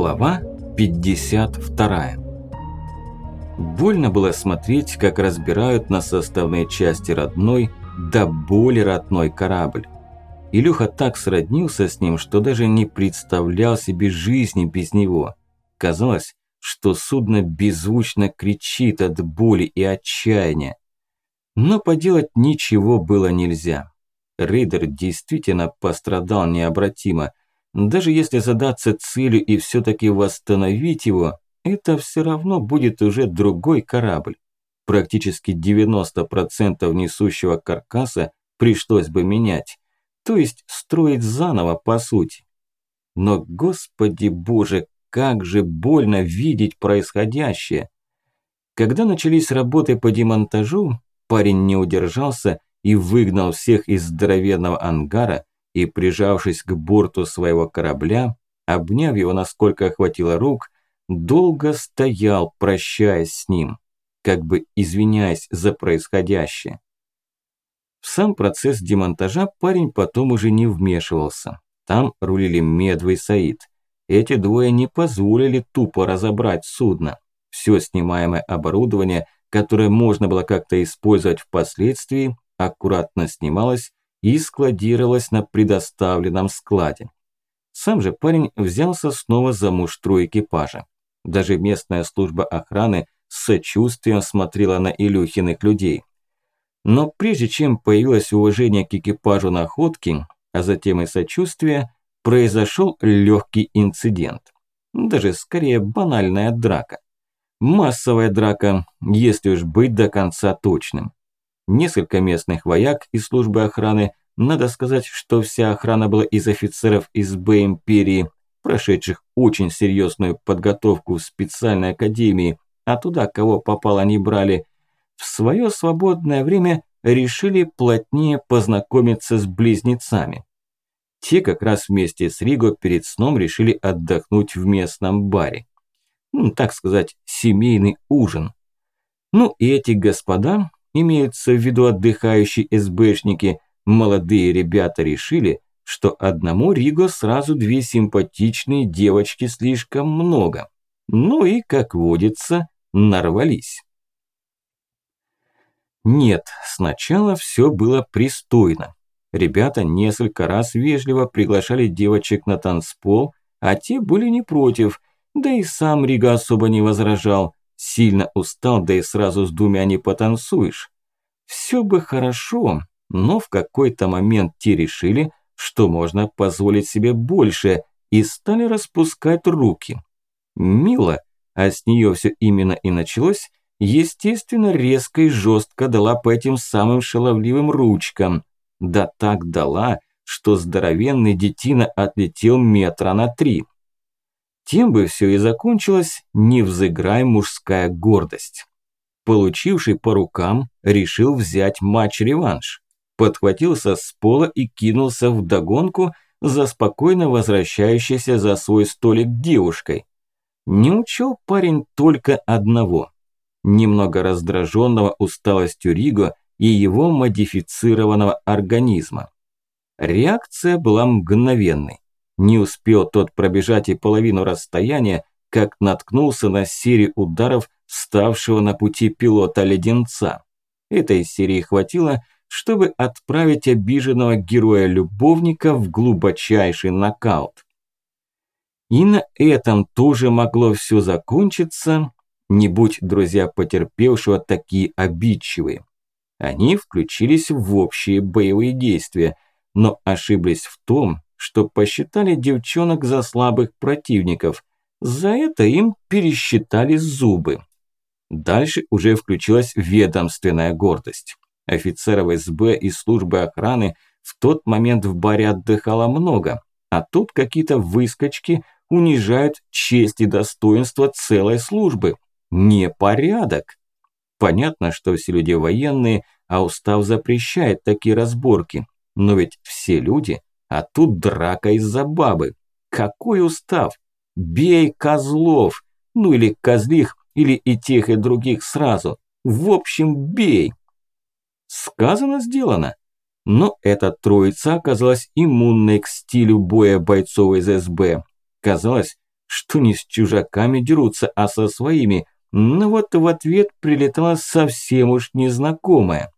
Глава 52 Больно было смотреть, как разбирают на составные части родной, да более родной корабль. Илюха так сроднился с ним, что даже не представлял себе жизни без него. Казалось, что судно беззвучно кричит от боли и отчаяния. Но поделать ничего было нельзя. Рейдер действительно пострадал необратимо. Даже если задаться целью и все-таки восстановить его, это все равно будет уже другой корабль. Практически 90% несущего каркаса пришлось бы менять. То есть строить заново по сути. Но, господи боже, как же больно видеть происходящее. Когда начались работы по демонтажу, парень не удержался и выгнал всех из здоровенного ангара и, прижавшись к борту своего корабля, обняв его насколько хватило рук, долго стоял, прощаясь с ним, как бы извиняясь за происходящее. В сам процесс демонтажа парень потом уже не вмешивался. Там рулили Медвы и Саид. Эти двое не позволили тупо разобрать судно. Все снимаемое оборудование, которое можно было как-то использовать впоследствии, аккуратно снималось и складировалось на предоставленном складе. Сам же парень взялся снова за муштру экипажа. Даже местная служба охраны с сочувствием смотрела на Илюхиных людей. Но прежде чем появилось уважение к экипажу находки, а затем и сочувствие, произошел легкий инцидент. Даже скорее банальная драка. Массовая драка, если уж быть до конца точным. Несколько местных вояк из службы охраны, надо сказать, что вся охрана была из офицеров из Б империи, прошедших очень серьезную подготовку в специальной академии, а туда кого попало не брали, в свое свободное время решили плотнее познакомиться с близнецами. Те как раз вместе с Риго перед сном решили отдохнуть в местном баре. Ну, так сказать, семейный ужин. Ну и эти господа, имеются в виду отдыхающие СБшники, молодые ребята решили, что одному Риго сразу две симпатичные девочки слишком много. Ну и, как водится, нарвались. Нет, сначала все было пристойно. Ребята несколько раз вежливо приглашали девочек на танцпол, а те были не против, да и сам Рига особо не возражал. Сильно устал, да и сразу с двумя не потанцуешь. Все бы хорошо, но в какой-то момент те решили, что можно позволить себе больше, и стали распускать руки. Мила, а с нее все именно и началось, естественно, резко и жестко дала по этим самым шаловливым ручкам. Да так дала, что здоровенный детина отлетел метра на три. Тем бы все и закончилось, не взыграй мужская гордость. Получивший по рукам, решил взять матч-реванш. Подхватился с пола и кинулся в догонку за спокойно возвращающейся за свой столик девушкой. Не учел парень только одного. Немного раздраженного усталостью Риго и его модифицированного организма. Реакция была мгновенной. Не успел тот пробежать и половину расстояния, как наткнулся на серию ударов ставшего на пути пилота-леденца. Этой серии хватило, чтобы отправить обиженного героя-любовника в глубочайший нокаут. И на этом тоже могло все закончиться, не будь друзья потерпевшего такие обидчивые. Они включились в общие боевые действия, но ошиблись в том, что посчитали девчонок за слабых противников. За это им пересчитали зубы. Дальше уже включилась ведомственная гордость. Офицеров СБ и службы охраны в тот момент в баре отдыхало много, а тут какие-то выскочки унижают честь и достоинство целой службы. Непорядок. Понятно, что все люди военные, а устав запрещает такие разборки. Но ведь все люди, а тут драка из-за бабы. Какой устав? Бей козлов! Ну или козлих, или и тех, и других сразу. В общем, бей. Сказано, сделано. Но эта троица оказалась иммунной к стилю боя бойцов из СБ. Казалось, что не с чужаками дерутся, а со своими. Но вот в ответ прилетала совсем уж незнакомая.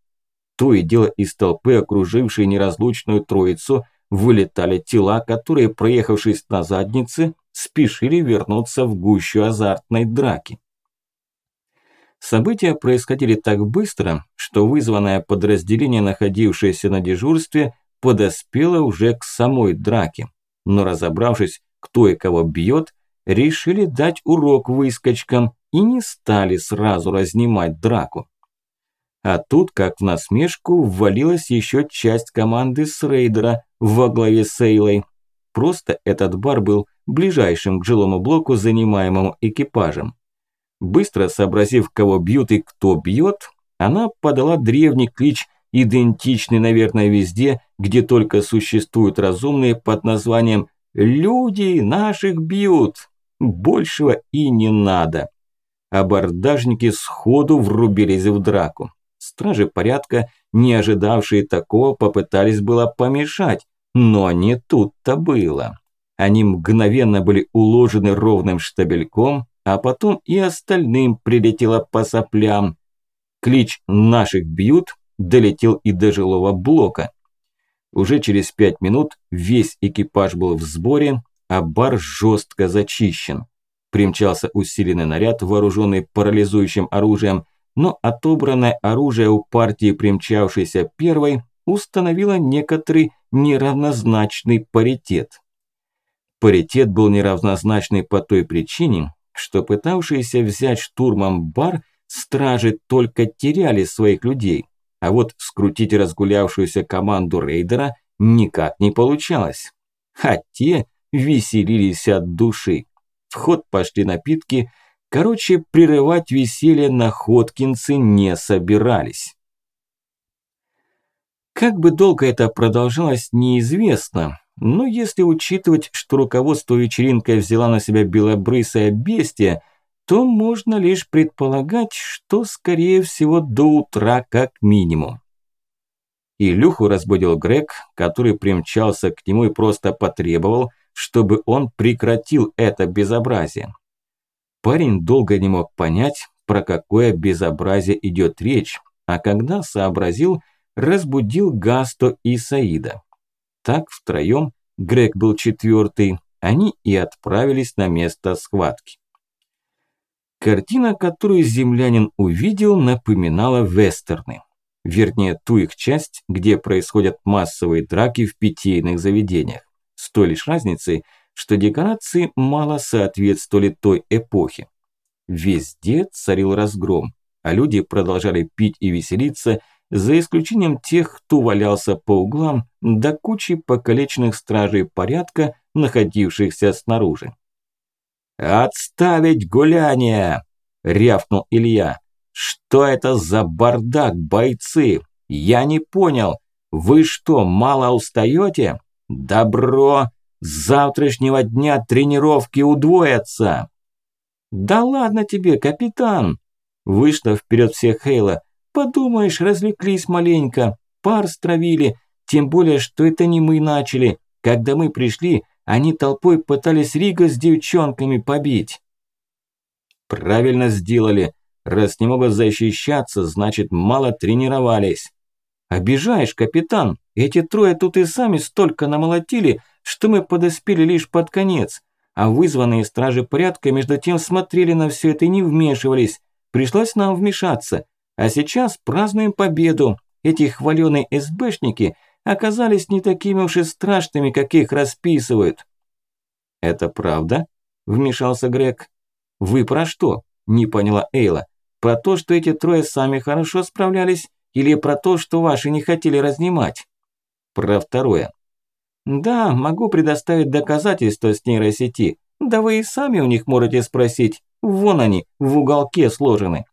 То и дело из толпы, окружившей неразлучную троицу, вылетали тела, которые, проехавшись на заднице, спешили вернуться в гущу азартной драки. События происходили так быстро, что вызванное подразделение, находившееся на дежурстве, подоспело уже к самой драке. Но разобравшись, кто и кого бьет, решили дать урок выскочкам и не стали сразу разнимать драку. А тут, как в насмешку, ввалилась еще часть команды с рейдера во главе с Эйлой. Просто этот бар был ближайшим к жилому блоку, занимаемому экипажем. Быстро сообразив, кого бьют и кто бьет, она подала древний клич, идентичный, наверное, везде, где только существуют разумные под названием «Люди наших бьют». Большего и не надо. Абордажники сходу врубились в драку. Стражи порядка, не ожидавшие такого, попытались было помешать, но не тут-то было. Они мгновенно были уложены ровным штабельком, а потом и остальным прилетело по соплям. Клич «Наших бьют» долетел и до жилого блока. Уже через пять минут весь экипаж был в сборе, а бар жестко зачищен. Примчался усиленный наряд, вооруженный парализующим оружием, но отобранное оружие у партии, примчавшейся первой, установило некоторый неравнозначный паритет. Паритет был неравнозначный по той причине, что пытавшиеся взять штурмом бар стражи только теряли своих людей, а вот скрутить разгулявшуюся команду рейдера никак не получалось. А те веселились от души. В ход пошли напитки, короче, прерывать веселье находкинцы не собирались. Как бы долго это продолжалось, неизвестно, но если учитывать, что руководство вечеринкой взяла на себя белобрысое бестия, то можно лишь предполагать, что скорее всего до утра как минимум. Илюху разбудил Грег, который примчался к нему и просто потребовал, чтобы он прекратил это безобразие. Парень долго не мог понять, про какое безобразие идет речь, а когда сообразил, разбудил Гасто и Саида. Так втроем, Грег был четвертый, они и отправились на место схватки. Картина, которую землянин увидел, напоминала вестерны. Вернее, ту их часть, где происходят массовые драки в питейных заведениях. С той лишь разницей, что декорации мало соответствовали той эпохе. Везде царил разгром, а люди продолжали пить и веселиться, за исключением тех, кто валялся по углам, до кучи покалеченных стражей порядка, находившихся снаружи. «Отставить гуляние!» – рявкнул Илья. «Что это за бардак, бойцы? Я не понял. Вы что, мало устаете? Добро! С завтрашнего дня тренировки удвоятся!» «Да ладно тебе, капитан!» Вышла вперед всех Хейла. Подумаешь, развлеклись маленько, пар стравили, тем более, что это не мы начали. Когда мы пришли, они толпой пытались Рига с девчонками побить. Правильно сделали. Раз не могут защищаться, значит, мало тренировались. Обижаешь, капитан. Эти трое тут и сами столько намолотили, что мы подоспели лишь под конец. А вызванные стражи порядка между тем смотрели на все это и не вмешивались. Пришлось нам вмешаться. А сейчас празднуем победу. Эти хваленые СБшники оказались не такими уж и страшными, как их расписывают. «Это правда?» – вмешался Грег. «Вы про что?» – не поняла Эйла. «Про то, что эти трое сами хорошо справлялись, или про то, что ваши не хотели разнимать?» «Про второе». «Да, могу предоставить доказательства с нейросети. Да вы и сами у них можете спросить. Вон они, в уголке сложены».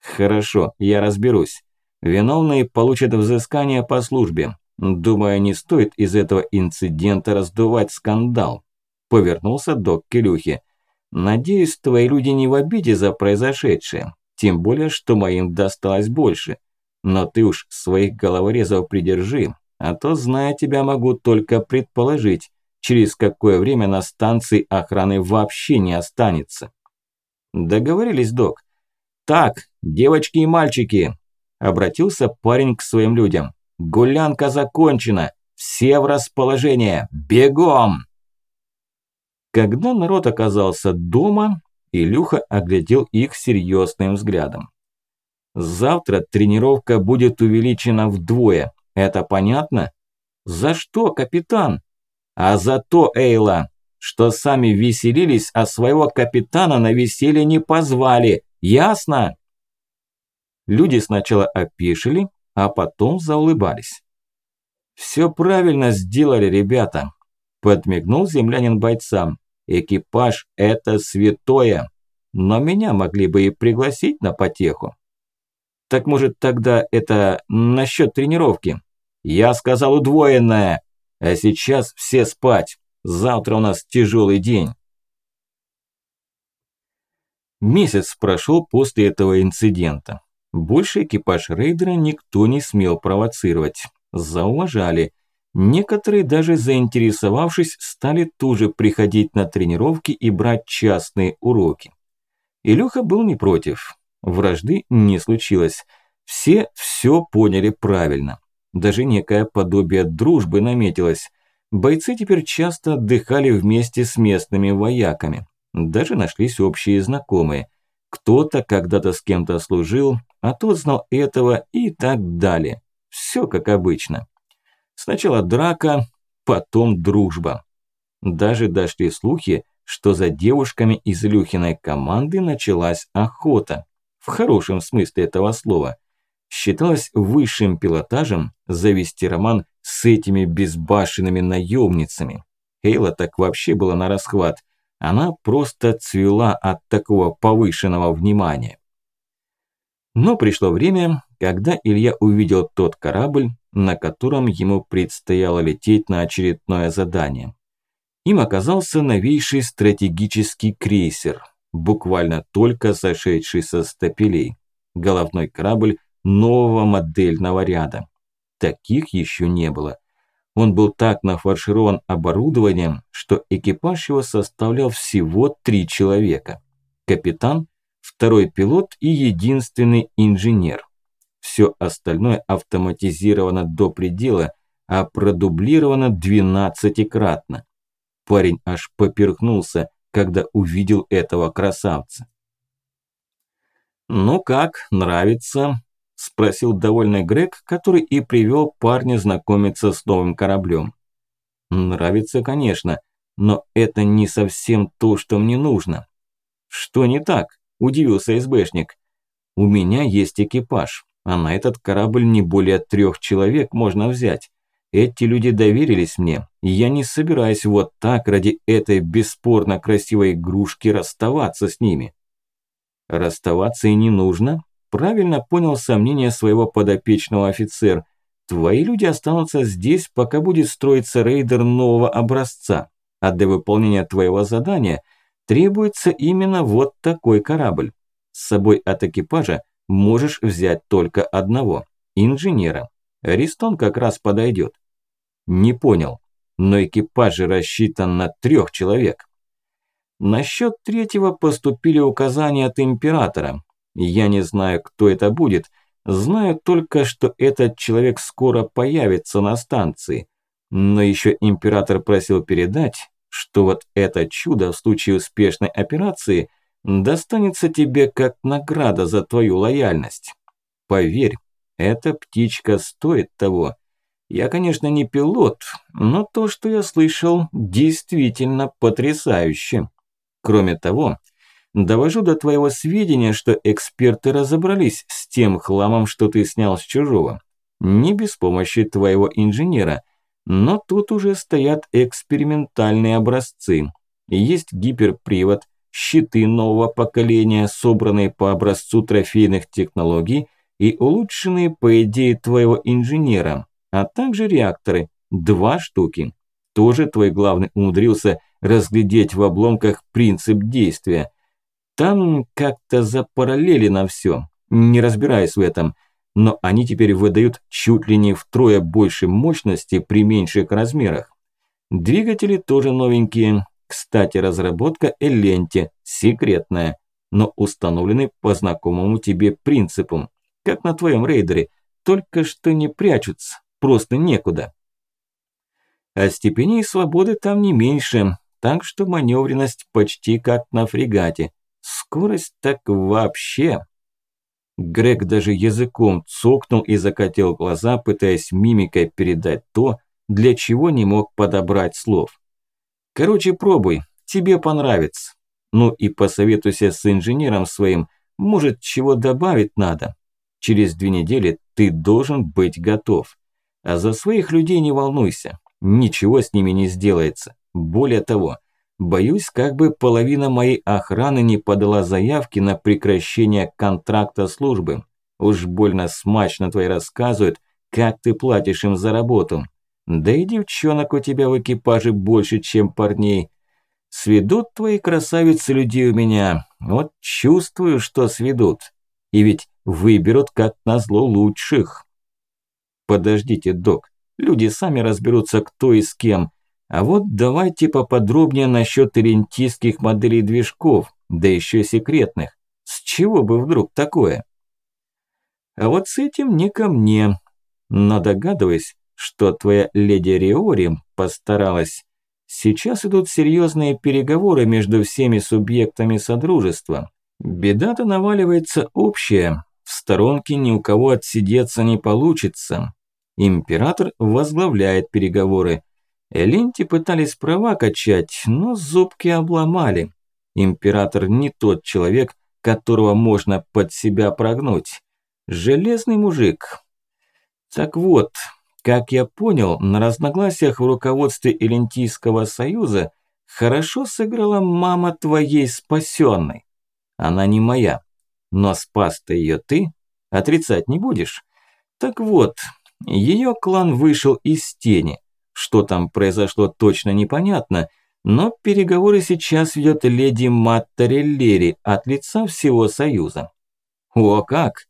Хорошо, я разберусь. Виновные получат взыскание по службе. Думаю, не стоит из этого инцидента раздувать скандал. Повернулся док к Илюхе. Надеюсь, твои люди не в обиде за произошедшее. Тем более, что моим досталось больше. Но ты уж своих головорезов придержи, а то, зная тебя, могу только предположить, через какое время на станции охраны вообще не останется. Договорились, док. Так, девочки и мальчики, обратился парень к своим людям. Гулянка закончена. Все в расположение. Бегом! Когда народ оказался дома, Илюха оглядел их серьезным взглядом. Завтра тренировка будет увеличена вдвое. Это понятно? За что, капитан? А за то, Эйла, что сами веселились, а своего капитана на веселье не позвали. Ясно? Люди сначала опешили, а потом заулыбались. «Все правильно сделали, ребята», – подмигнул землянин бойцам. «Экипаж – это святое, но меня могли бы и пригласить на потеху». «Так может тогда это насчет тренировки?» «Я сказал удвоенное, а сейчас все спать, завтра у нас тяжелый день». Месяц прошел после этого инцидента. Больше экипаж рейдера никто не смел провоцировать. Зауважали. Некоторые, даже заинтересовавшись, стали тоже приходить на тренировки и брать частные уроки. Илюха был не против. Вражды не случилось. Все все поняли правильно. Даже некое подобие дружбы наметилось. Бойцы теперь часто отдыхали вместе с местными вояками. Даже нашлись общие знакомые. Кто-то когда-то с кем-то служил, а тот знал этого и так далее. Все как обычно. Сначала драка, потом дружба. Даже дошли слухи, что за девушками из Илюхиной команды началась охота. В хорошем смысле этого слова. Считалось высшим пилотажем завести роман с этими безбашенными наемницами. Эйла так вообще была на расхват. Она просто цвела от такого повышенного внимания. Но пришло время, когда Илья увидел тот корабль, на котором ему предстояло лететь на очередное задание. Им оказался новейший стратегический крейсер, буквально только сошедший со стапелей. Головной корабль нового модельного ряда. Таких еще не было. Он был так нафарширован оборудованием, что экипаж его составлял всего три человека. Капитан, второй пилот и единственный инженер. Все остальное автоматизировано до предела, а продублировано двенадцатикратно. Парень аж поперхнулся, когда увидел этого красавца. «Ну как, нравится?» – спросил довольный Грег, который и привел парня знакомиться с новым кораблем. «Нравится, конечно, но это не совсем то, что мне нужно». «Что не так?» – удивился СБшник. «У меня есть экипаж, а на этот корабль не более трех человек можно взять. Эти люди доверились мне, и я не собираюсь вот так ради этой бесспорно красивой игрушки расставаться с ними». «Расставаться и не нужно», Правильно понял сомнения своего подопечного офицер. Твои люди останутся здесь, пока будет строиться рейдер нового образца. А для выполнения твоего задания требуется именно вот такой корабль. С собой от экипажа можешь взять только одного – инженера. Ристон как раз подойдет. Не понял, но экипаж же рассчитан на трех человек. Насчет третьего поступили указания от императора, я не знаю, кто это будет. Знаю только, что этот человек скоро появится на станции. Но еще император просил передать, что вот это чудо в случае успешной операции достанется тебе как награда за твою лояльность. Поверь, эта птичка стоит того. Я, конечно, не пилот, но то, что я слышал, действительно потрясающе. Кроме того, Довожу до твоего сведения, что эксперты разобрались с тем хламом, что ты снял с чужого. Не без помощи твоего инженера, но тут уже стоят экспериментальные образцы. Есть гиперпривод, щиты нового поколения, собранные по образцу трофейных технологий и улучшенные по идее твоего инженера, а также реакторы, два штуки. Тоже твой главный умудрился разглядеть в обломках принцип действия – там как-то запараллелено все, не разбираясь в этом, но они теперь выдают чуть ли не втрое больше мощности при меньших размерах. Двигатели тоже новенькие. Кстати, разработка Эленте, секретная, но установлены по знакомому тебе принципу, как на твоем рейдере, только что не прячутся, просто некуда. А степеней свободы там не меньше, так что маневренность почти как на фрегате. Скорость так вообще. Грег даже языком цокнул и закатил глаза, пытаясь мимикой передать то, для чего не мог подобрать слов. Короче, пробуй, тебе понравится. Ну и посоветуйся с инженером своим, может, чего добавить надо. Через две недели ты должен быть готов. А за своих людей не волнуйся, ничего с ними не сделается. Более того, боюсь, как бы половина моей охраны не подала заявки на прекращение контракта службы. Уж больно смачно твои рассказывают, как ты платишь им за работу. Да и девчонок у тебя в экипаже больше, чем парней. Сведут твои красавицы людей у меня. Вот чувствую, что сведут. И ведь выберут как назло лучших. Подождите, док. Люди сами разберутся, кто и с кем. А вот давайте поподробнее насчет рентийских моделей движков, да еще секретных. С чего бы вдруг такое? А вот с этим не ко мне. Но догадываюсь, что твоя леди Риори постаралась. Сейчас идут серьезные переговоры между всеми субъектами Содружества. Беда-то наваливается общая. В сторонке ни у кого отсидеться не получится. Император возглавляет переговоры. Элинти пытались права качать, но зубки обломали. Император не тот человек, которого можно под себя прогнуть. Железный мужик. Так вот, как я понял, на разногласиях в руководстве Элентийского союза хорошо сыграла мама твоей спасенной. Она не моя, но спас-то ее ты, отрицать не будешь. Так вот, ее клан вышел из тени. Что там произошло точно непонятно, но переговоры сейчас ведет леди Маттареллери от лица всего Союза. О как!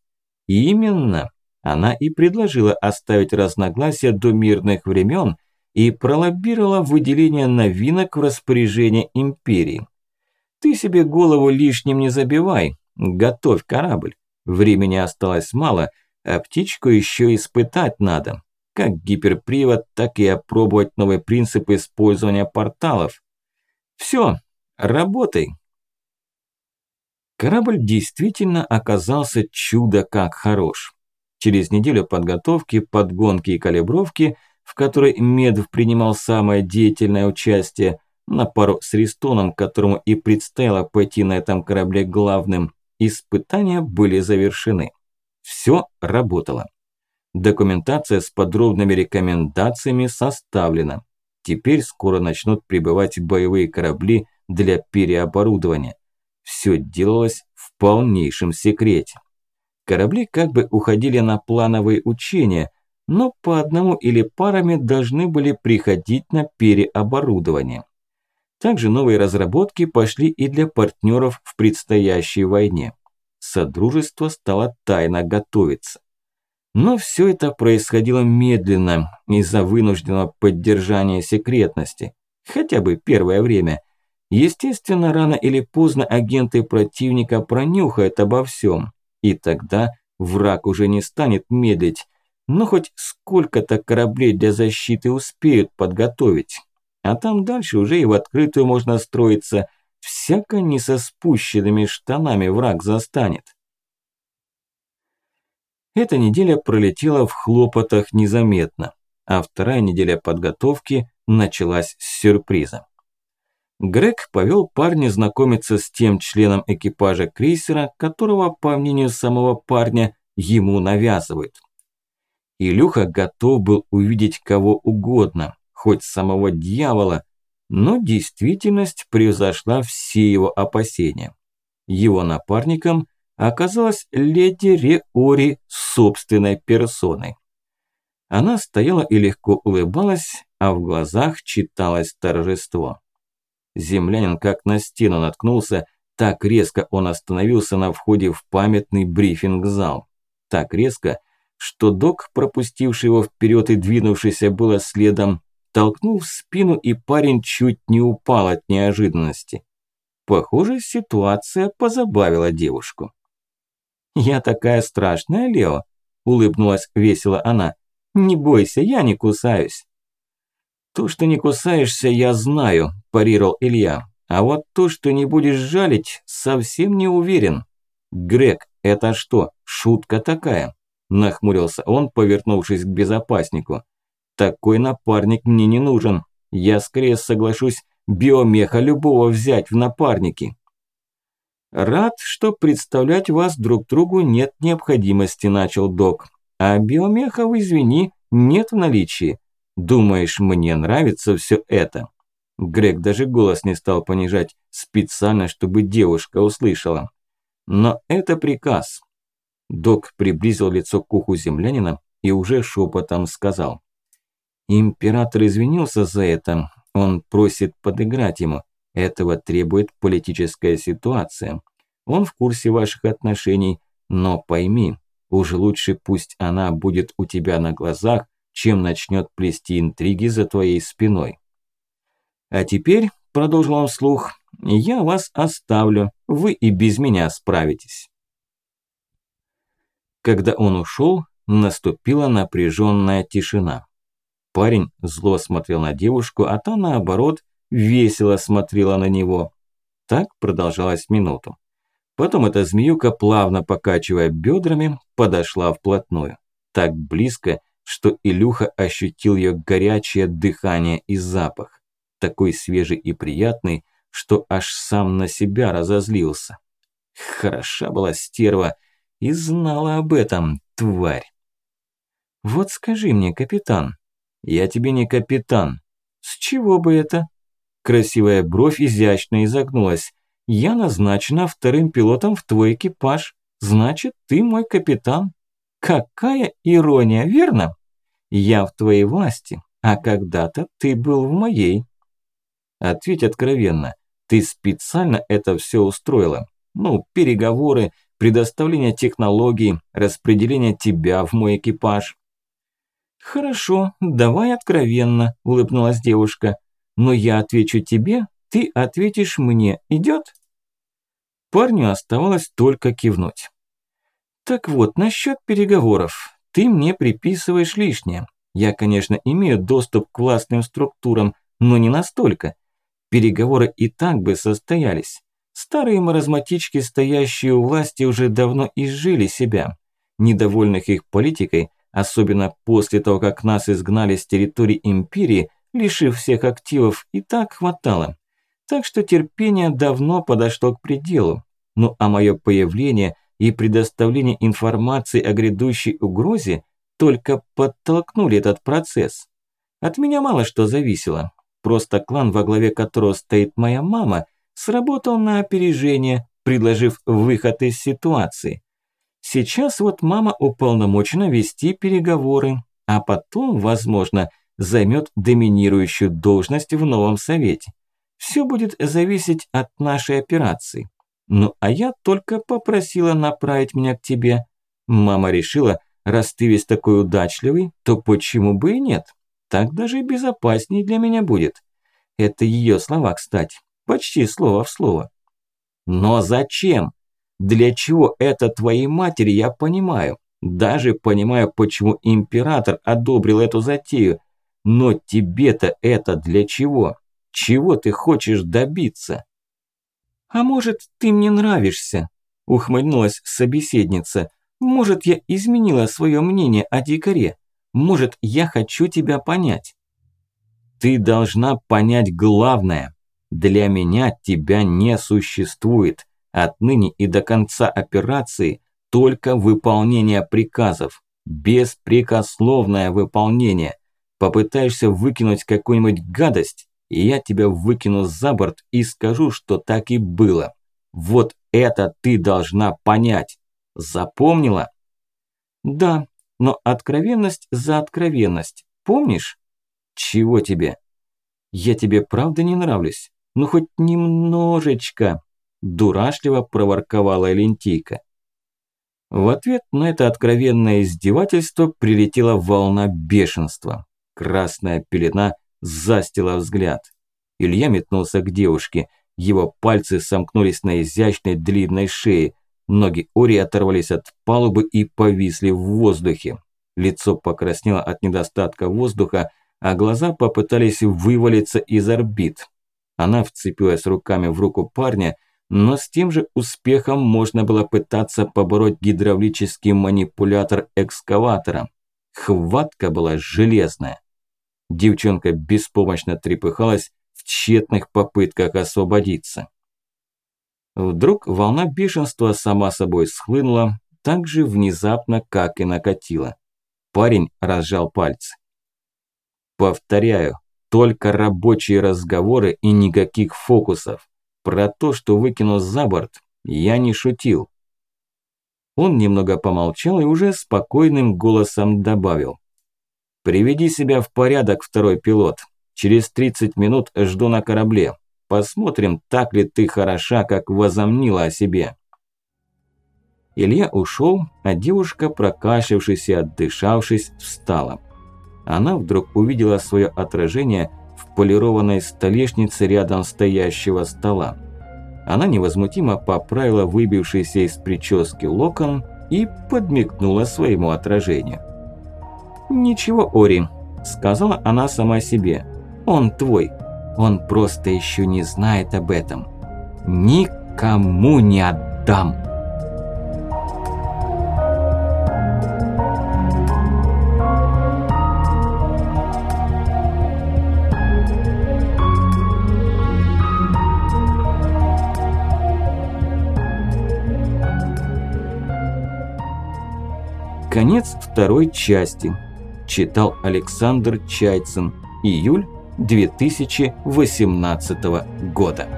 Именно! Она и предложила оставить разногласия до мирных времен и пролоббировала выделение новинок в распоряжение империи. Ты себе голову лишним не забивай, готовь корабль. Времени осталось мало, а птичку еще испытать надо. Как гиперпривод, так и опробовать новый принцип использования порталов. Все, работай. Корабль действительно оказался чудо как хорош. Через неделю подготовки, подгонки и калибровки, в которой Медв принимал самое деятельное участие, на пару с Ристоном, которому и предстояло пойти на этом корабле главным, испытания были завершены. Все работало. Документация с подробными рекомендациями составлена. Теперь скоро начнут прибывать боевые корабли для переоборудования. Все делалось в полнейшем секрете. Корабли как бы уходили на плановые учения, но по одному или парами должны были приходить на переоборудование. Также новые разработки пошли и для партнеров в предстоящей войне. Содружество стало тайно готовиться. Но все это происходило медленно из-за вынужденного поддержания секретности, хотя бы первое время. Естественно, рано или поздно агенты противника пронюхают обо всем, и тогда враг уже не станет медлить. Но хоть сколько-то кораблей для защиты успеют подготовить. А там дальше уже и в открытую можно строиться. Всяко не со спущенными штанами враг застанет. Эта неделя пролетела в хлопотах незаметно, а вторая неделя подготовки началась с сюрприза. Грег повел парня знакомиться с тем членом экипажа крейсера, которого, по мнению самого парня, ему навязывают. Илюха готов был увидеть кого угодно, хоть самого дьявола, но действительность превзошла все его опасения. Его напарником оказалась леди Реори собственной персоной. Она стояла и легко улыбалась, а в глазах читалось торжество. Землянин как на стену наткнулся, так резко он остановился на входе в памятный брифинг-зал. Так резко, что док, пропустивший его вперед и двинувшийся было следом, толкнул в спину, и парень чуть не упал от неожиданности. Похоже, ситуация позабавила девушку. «Я такая страшная, Лео», – улыбнулась весело она. «Не бойся, я не кусаюсь». «То, что не кусаешься, я знаю», – парировал Илья. «А вот то, что не будешь жалить, совсем не уверен». «Грег, это что, шутка такая?» – нахмурился он, повернувшись к безопаснику. «Такой напарник мне не нужен. Я скорее соглашусь биомеха любого взять в напарники». «Рад, что представлять вас друг другу нет необходимости», – начал док. «А биомехов, извини, нет в наличии. Думаешь, мне нравится все это?» Грег даже голос не стал понижать, специально, чтобы девушка услышала. «Но это приказ». Док приблизил лицо к уху землянина и уже шепотом сказал. «Император извинился за это. Он просит подыграть ему. Этого требует политическая ситуация. Он в курсе ваших отношений, но пойми, уже лучше пусть она будет у тебя на глазах, чем начнет плести интриги за твоей спиной. А теперь, продолжил он вслух, я вас оставлю, вы и без меня справитесь. Когда он ушел, наступила напряженная тишина. Парень зло смотрел на девушку, а та, наоборот, весело смотрела на него. Так продолжалось минуту. Потом эта змеюка, плавно покачивая бедрами, подошла вплотную. Так близко, что Илюха ощутил ее горячее дыхание и запах. Такой свежий и приятный, что аж сам на себя разозлился. Хороша была стерва и знала об этом, тварь. Вот скажи мне, капитан. Я тебе не капитан. С чего бы это? Красивая бровь изящно изогнулась. Я назначена вторым пилотом в твой экипаж. Значит, ты мой капитан. Какая ирония, верно? Я в твоей власти, а когда-то ты был в моей. Ответь откровенно, ты специально это все устроила? Ну, переговоры, предоставление технологий, распределение тебя в мой экипаж. Хорошо, давай откровенно, улыбнулась девушка. Но я отвечу тебе, ты ответишь мне. Идет? Парню оставалось только кивнуть. Так вот, насчет переговоров. Ты мне приписываешь лишнее. Я, конечно, имею доступ к властным структурам, но не настолько. Переговоры и так бы состоялись. Старые маразматички, стоящие у власти, уже давно изжили себя. Недовольных их политикой, особенно после того, как нас изгнали с территории империи, лишив всех активов, и так хватало. Так что терпение давно подошло к пределу. Ну а мое появление и предоставление информации о грядущей угрозе только подтолкнули этот процесс. От меня мало что зависело. Просто клан, во главе которого стоит моя мама, сработал на опережение, предложив выход из ситуации. Сейчас вот мама уполномочена вести переговоры, а потом, возможно, займет доминирующую должность в новом совете. Все будет зависеть от нашей операции. Ну, а я только попросила направить меня к тебе. Мама решила, раз ты весь такой удачливый, то почему бы и нет? Так даже безопаснее для меня будет. Это ее слова, кстати, почти слово в слово. Но зачем? Для чего это твоей матери, я понимаю. Даже понимаю, почему император одобрил эту затею. Но тебе-то это для чего? Чего ты хочешь добиться? А может, ты мне нравишься? Ухмыльнулась собеседница. Может, я изменила свое мнение о дикаре? Может, я хочу тебя понять? Ты должна понять главное. Для меня тебя не существует. Отныне и до конца операции только выполнение приказов. Беспрекословное выполнение. Попытаешься выкинуть какую-нибудь гадость, и я тебя выкину за борт и скажу, что так и было. Вот это ты должна понять. Запомнила? Да, но откровенность за откровенность. Помнишь? Чего тебе? Я тебе правда не нравлюсь? Ну хоть немножечко. Дурашливо проворковала Лентийка. В ответ на это откровенное издевательство прилетела волна бешенства. Красная пелена застила взгляд. Илья метнулся к девушке. Его пальцы сомкнулись на изящной длинной шее. Ноги Ори оторвались от палубы и повисли в воздухе. Лицо покраснело от недостатка воздуха, а глаза попытались вывалиться из орбит. Она вцепилась руками в руку парня, но с тем же успехом можно было пытаться побороть гидравлический манипулятор экскаватора. Хватка была железная. Девчонка беспомощно трепыхалась в тщетных попытках освободиться. Вдруг волна бешенства сама собой схлынула, так же внезапно, как и накатила. Парень разжал пальцы. Повторяю, только рабочие разговоры и никаких фокусов. Про то, что выкину за борт, я не шутил. Он немного помолчал и уже спокойным голосом добавил. «Приведи себя в порядок, второй пилот. Через 30 минут жду на корабле. Посмотрим, так ли ты хороша, как возомнила о себе». Илья ушел, а девушка, прокашлявшись и отдышавшись, встала. Она вдруг увидела свое отражение в полированной столешнице рядом стоящего стола. Она невозмутимо поправила выбившийся из прически локон и подмигнула своему отражению. «Ничего, Ори», – сказала она сама себе. «Он твой. Он просто еще не знает об этом. Никому не отдам». Конец второй части. Читал Александр Чайцин. Июль 2018 года.